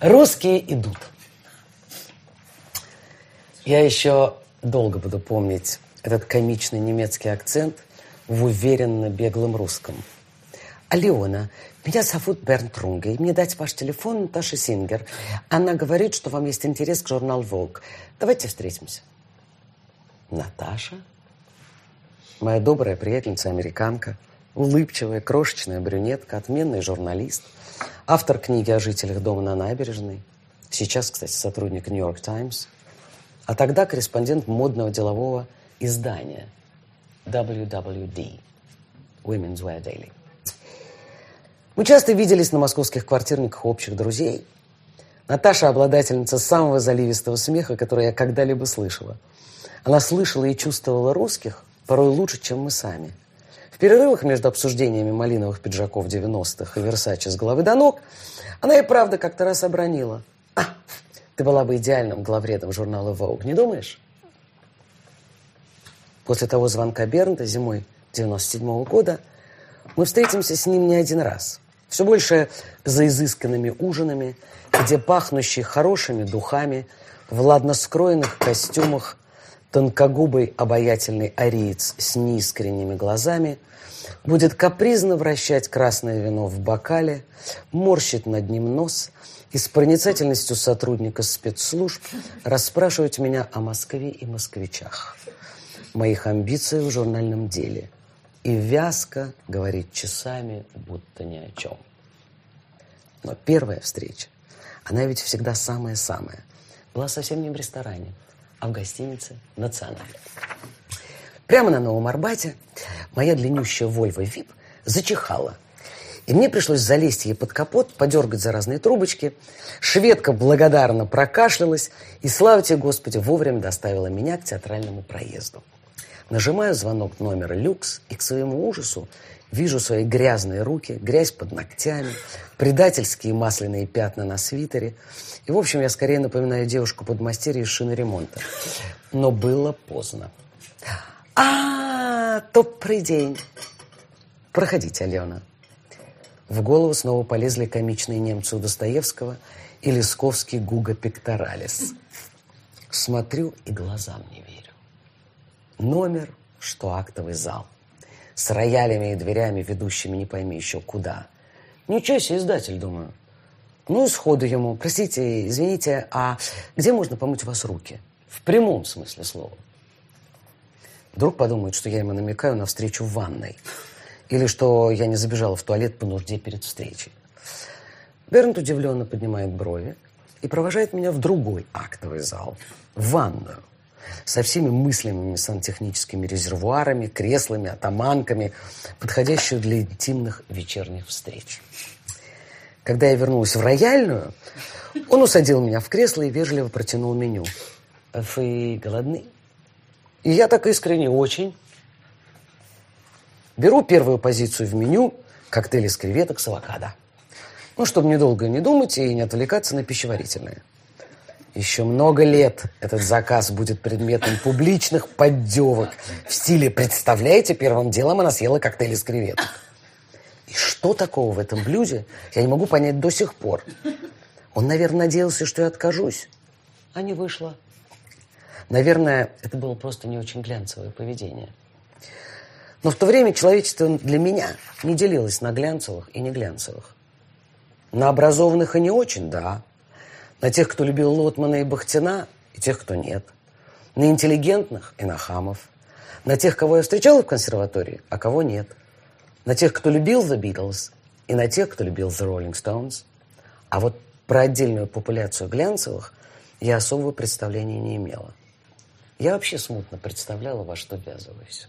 Русские идут. Я еще долго буду помнить этот комичный немецкий акцент в уверенно беглом русском. Алиона, меня зовут Бернт Рунге, и мне дать ваш телефон Наташи Сингер. Она говорит, что вам есть интерес к журналу Vogue. Давайте встретимся. Наташа? Моя добрая приятельница, американка, улыбчивая, крошечная брюнетка, отменный журналист, автор книги о жителях дома на набережной, сейчас, кстати, сотрудник Нью-Йорк Таймс, а тогда корреспондент модного делового издания WWD, Women's Wear Daily. Мы часто виделись на московских квартирниках общих друзей. Наташа – обладательница самого заливистого смеха, который я когда-либо слышала. Она слышала и чувствовала русских порой лучше, чем мы сами. В перерывах между обсуждениями малиновых пиджаков 90-х и Версачи с головы до ног она и правда как-то раз обронила. «А, ты была бы идеальным главредом журнала Vogue, не думаешь?» После того звонка Бернта зимой 97 -го года мы встретимся с ним не один раз – все больше за изысканными ужинами, где пахнущий хорошими духами, в ладно скроенных костюмах, тонкогубый обаятельный ариец с неискренними глазами будет капризно вращать красное вино в бокале, морщить над ним нос и с проницательностью сотрудника спецслужб расспрашивать меня о Москве и москвичах, моих амбициях в журнальном деле – и вязко говорит часами, будто ни о чем. Но первая встреча, она ведь всегда самая-самая, была совсем не в ресторане, а в гостинице «Националь». Прямо на Новом Арбате моя длиннющая Вольва Вип зачихала. И мне пришлось залезть ей под капот, подергать за разные трубочки. Шведка благодарно прокашлялась и, слава тебе, Господи, вовремя доставила меня к театральному проезду. Нажимаю звонок номера люкс и к своему ужасу вижу свои грязные руки, грязь под ногтями, предательские масляные пятна на свитере. И, в общем, я скорее напоминаю девушку под мастерье из шиноремонта. Но было поздно. А, добрый день. Проходите, Алена. В голову снова полезли комичные немцы у Достоевского и Лесковский Гуга Пекторалис. Смотрю и глазам не верю. Номер, что актовый зал. С роялями и дверями, ведущими не пойми еще куда. Ничего себе, издатель, думаю. Ну и сходу ему, простите, извините, а где можно помыть у вас руки? В прямом смысле слова. Вдруг подумает, что я ему намекаю на встречу в ванной. Или что я не забежала в туалет по нужде перед встречей. Бернт удивленно поднимает брови и провожает меня в другой актовый зал, в ванную со всеми мыслимыми сантехническими резервуарами, креслами, атаманками, подходящую для интимных вечерних встреч. Когда я вернулась в рояльную, он усадил меня в кресло и вежливо протянул меню. «Вы голодны?» И я так искренне очень. Беру первую позицию в меню – коктейль из креветок с авокадо. Ну, чтобы недолго не думать и не отвлекаться на пищеварительное. Еще много лет этот заказ будет предметом публичных поддевок в стиле «Представляете, первым делом она съела коктейль из креветок». И что такого в этом блюде, я не могу понять до сих пор. Он, наверное, надеялся, что я откажусь, а не вышло. Наверное, это было просто не очень глянцевое поведение. Но в то время человечество для меня не делилось на глянцевых и не глянцевых. На образованных и не очень, да, на тех, кто любил Лотмана и Бахтина, и тех, кто нет. На интеллигентных и на хамов. На тех, кого я встречал в консерватории, а кого нет. На тех, кто любил The Beatles, и на тех, кто любил The Rolling Stones. А вот про отдельную популяцию глянцевых я особого представления не имела. Я вообще смутно представляла, во что ввязываюсь.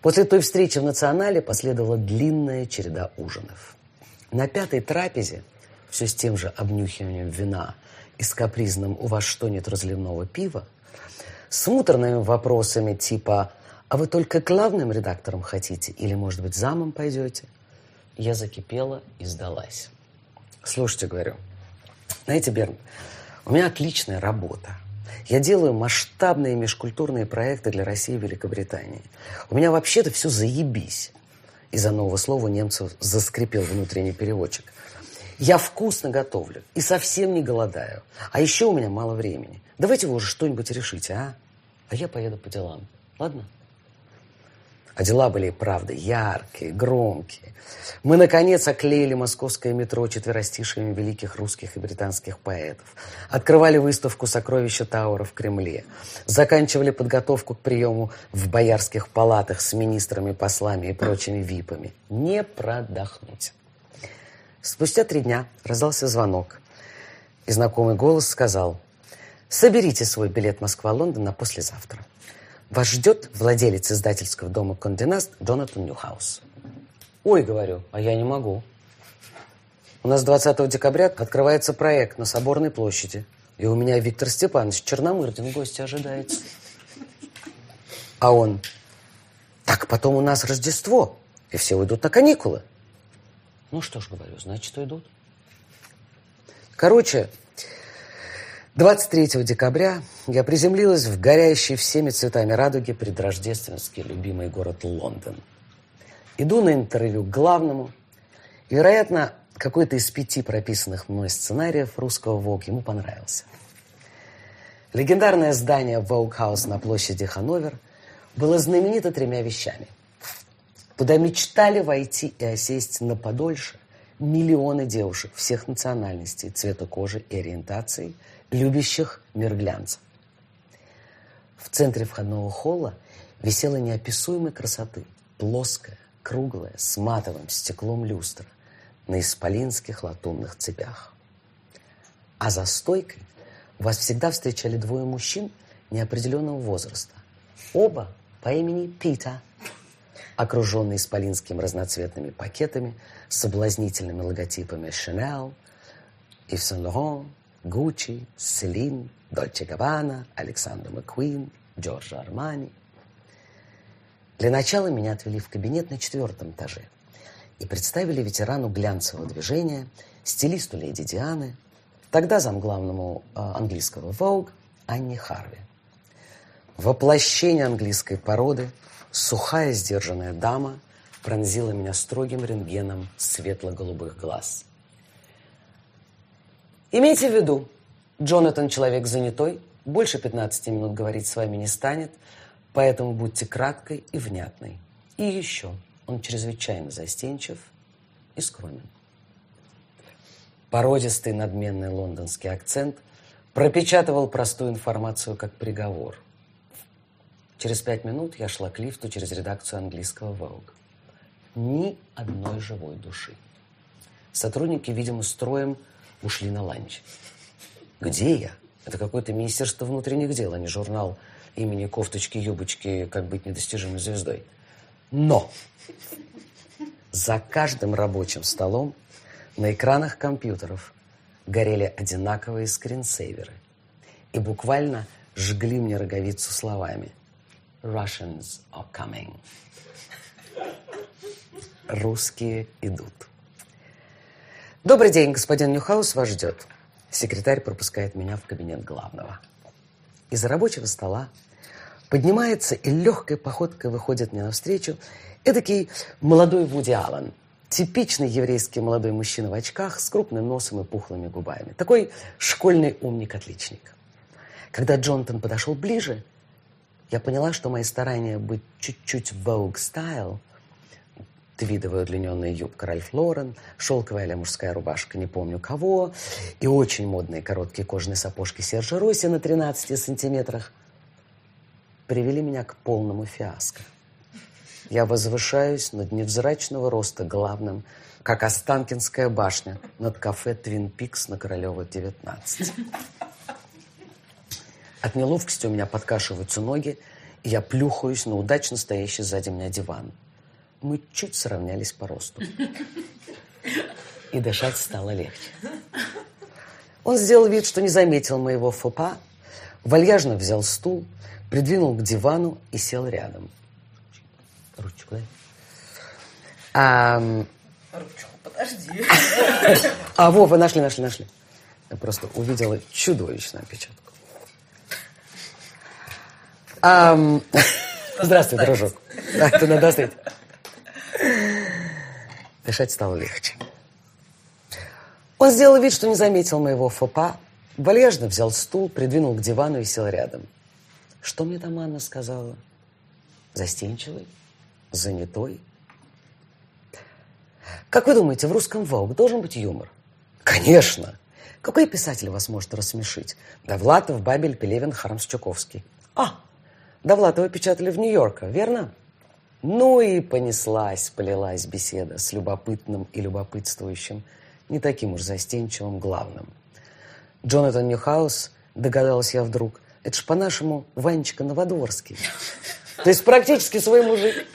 После той встречи в Национале последовала длинная череда ужинов. На пятой трапезе все с тем же обнюхиванием вина и с капризным «у вас что, нет разливного пива?» с муторными вопросами типа «а вы только главным редактором хотите или, может быть, замом пойдете?» Я закипела и сдалась. Слушайте, говорю, знаете, Берн, у меня отличная работа. Я делаю масштабные межкультурные проекты для России и Великобритании. У меня вообще-то все заебись. Из-за нового слова немцев заскрипел внутренний переводчик. Я вкусно готовлю и совсем не голодаю. А еще у меня мало времени. Давайте вы уже что-нибудь решите, а? А я поеду по делам. Ладно? А дела были, правда, яркие, громкие. Мы, наконец, оклеили московское метро четверостишиями великих русских и британских поэтов. Открывали выставку «Сокровища Тауэра» в Кремле. Заканчивали подготовку к приему в боярских палатах с министрами, послами и прочими випами. Не продохнуть. Спустя три дня раздался звонок. И знакомый голос сказал, «Заберите свой билет Москва-Лондон на послезавтра». Вас ждет владелец издательского дома «Конде Наст» Джонатан Ньюхаус. Ой, говорю, а я не могу. У нас 20 декабря открывается проект на Соборной площади. И у меня Виктор Степанович Черномырдин гости ожидается. А он, так потом у нас Рождество, и все уйдут на каникулы. Ну что ж, говорю, значит, уйдут. Короче, 23 декабря я приземлилась в горящий всеми цветами радуги предрождественский любимый город Лондон. Иду на интервью к главному. И, вероятно, какой-то из пяти прописанных мной сценариев русского ВОГ ему понравился. Легендарное здание Vogue House на площади Хановер было знаменито тремя вещами. Туда мечтали войти и осесть на подольше миллионы девушек всех национальностей, цвета кожи и ориентаций – любящих мир глянца. В центре входного холла висела неописуемой красоты плоская, круглая, с матовым стеклом люстра на исполинских латунных цепях. А за стойкой вас всегда встречали двое мужчин неопределенного возраста. Оба по имени Пита, окруженные исполинскими разноцветными пакетами соблазнительными логотипами Chanel, Yves Saint Laurent, Гуччи, Селин, Дольче Габбана, Александр Маккуин, Джорджо Армани. Для начала меня отвели в кабинет на четвертом этаже и представили ветерану глянцевого движения, стилисту леди Дианы, тогда замглавному э, английского Vogue Анни Харви. Воплощение английской породы, сухая сдержанная дама пронзила меня строгим рентгеном светло-голубых глаз – Имейте в виду, Джонатан человек занятой, больше 15 минут говорить с вами не станет, поэтому будьте краткой и внятной. И еще, он чрезвычайно застенчив и скромен. Породистый надменный лондонский акцент пропечатывал простую информацию как приговор. Через пять минут я шла к лифту через редакцию английского Vogue. Ни одной живой души. Сотрудники, видимо, строем ушли на ланч. Где я? Это какое-то Министерство внутренних дел, а не журнал имени кофточки-юбочки «Как быть недостижимой звездой». Но за каждым рабочим столом на экранах компьютеров горели одинаковые скринсейверы и буквально жгли мне роговицу словами «Russians are coming». Русские идут. Добрый день, господин Ньюхаус вас ждет. Секретарь пропускает меня в кабинет главного. Из рабочего стола поднимается и легкой походкой выходит мне навстречу эдакий молодой Вуди Аллен. Типичный еврейский молодой мужчина в очках с крупным носом и пухлыми губами. Такой школьный умник-отличник. Когда Джонатан подошел ближе, я поняла, что мои старания быть чуть-чуть Vogue style – твидовая удлиненная юбка Ральф Лорен, шелковая или мужская рубашка не помню кого, и очень модные короткие кожаные сапожки Сержа Росси на 13 сантиметрах привели меня к полному фиаско. Я возвышаюсь над невзрачного роста главным, как Останкинская башня над кафе «Твин Пикс» на Королева, 19. От неловкости у меня подкашиваются ноги, и я плюхаюсь на удачно стоящий сзади меня диван – мы чуть сравнялись по росту. И дышать стало легче. Он сделал вид, что не заметил моего фопа, вальяжно взял стул, придвинул к дивану и сел рядом. Ручку, дай. А, Ручку, подожди. а, во, вы нашли, нашли, нашли. Я просто увидела чудовищную опечатку. А, здравствуй, дружок. Это надо оставить. Дышать стало легче. Он сделал вид, что не заметил моего фопа, вальяжно взял стул, придвинул к дивану и сел рядом. Что мне там Анна сказала? Застенчивый? Занятой? Как вы думаете, в русском Vogue должен быть юмор? Конечно! Какой писатель вас может рассмешить? Довлатов, Бабель, Пелевин, Хармс, Чуковский. А, Довлатова печатали в Нью-Йорке, верно? Ну и понеслась, полилась беседа с любопытным и любопытствующим, не таким уж застенчивым главным. Джонатан Ньюхаус, догадалась я вдруг, это ж по-нашему Ванечка Новодворский. То есть практически свой мужик.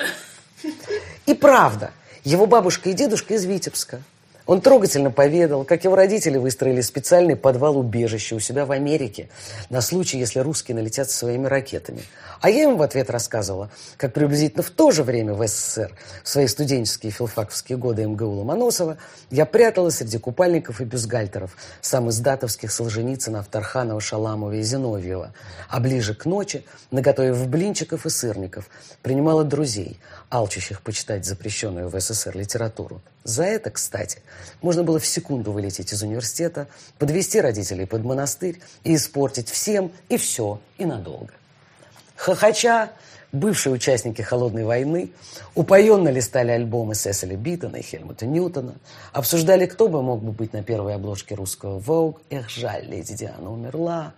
И правда, его бабушка и дедушка из Витебска – он трогательно поведал, как его родители выстроили специальный подвал-убежище у себя в Америке на случай, если русские налетят своими ракетами. А я ему в ответ рассказывала, как приблизительно в то же время в СССР, в свои студенческие филфаковские годы МГУ Ломоносова, я пряталась среди купальников и бюстгальтеров, сам из датовских Солженицына, Авторханова, Шаламова и Зиновьева. А ближе к ночи, наготовив блинчиков и сырников, принимала друзей, алчущих почитать запрещенную в СССР литературу. За это, кстати, можно было в секунду вылететь из университета, подвести родителей под монастырь и испортить всем и все, и надолго. Хохоча, бывшие участники «Холодной войны» упоенно листали альбомы Сесили Биттона и Хельмута Ньютона, обсуждали, кто бы мог бы быть на первой обложке русского «Воуг», «Эх, жаль, леди Диана умерла»,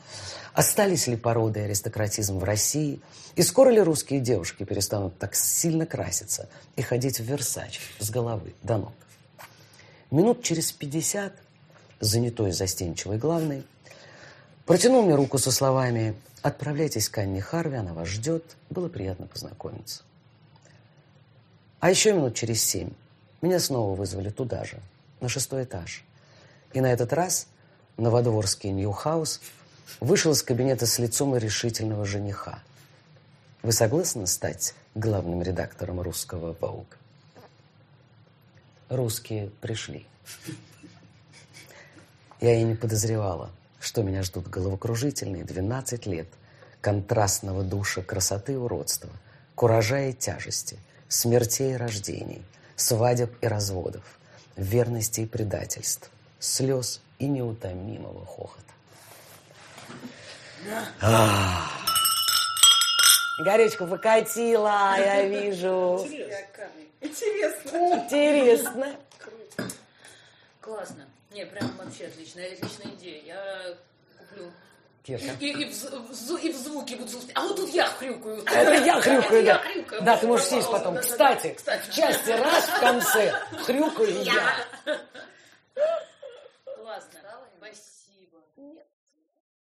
остались ли породы аристократизм в России, и скоро ли русские девушки перестанут так сильно краситься и ходить в Версач с головы до ног. Минут через пятьдесят, занятой застенчивой главной, протянул мне руку со словами «Отправляйтесь к Анне Харви, она вас ждет, было приятно познакомиться». А еще минут через семь меня снова вызвали туда же, на шестой этаж. И на этот раз новодворский Ньюхаус вышел из кабинета с лицом решительного жениха. Вы согласны стать главным редактором русского «Паука»? русские пришли. Я и не подозревала, что меня ждут головокружительные 12 лет контрастного душа красоты и уродства, куража и тяжести, смертей и рождений, свадеб и разводов, верности и предательств, слез и неутомимого хохота. А. Горечку покатила, я вижу. Интересно. Интересно. Круто. Классно. Не, прям вообще отлично. Отличная идея. Я куплю. Кирка. И, и, в, и в звуки буду слушать. А вот тут я хрюкаю. Это я хрюкаю, да. Я хрюкаю. Да, ты можешь сесть потом. Кстати. в части раз в конце хрюкаю я.